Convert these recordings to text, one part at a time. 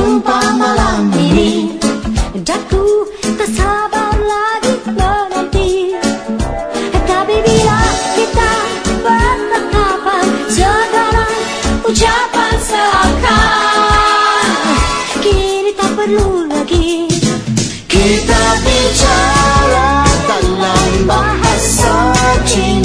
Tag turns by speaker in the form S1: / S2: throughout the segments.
S1: berjumpa malam ini. Daku tak sabar lagi menanti. Tapi bila kita bertatapan Sekarang ucapan seakan. Kini tak perlu lagi.
S2: Kita bicara dalam bahasa cinta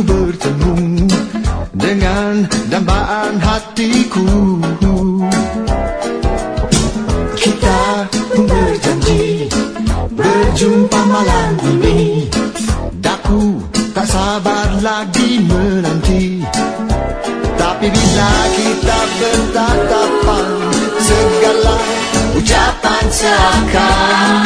S2: ku bertemu Dengan dambaan hatiku. Kita pun berjanji Berjumpa malam ini. Daku tak sabar lagi menanti. Tapi bila kita bertatapan Segala ucapan seakan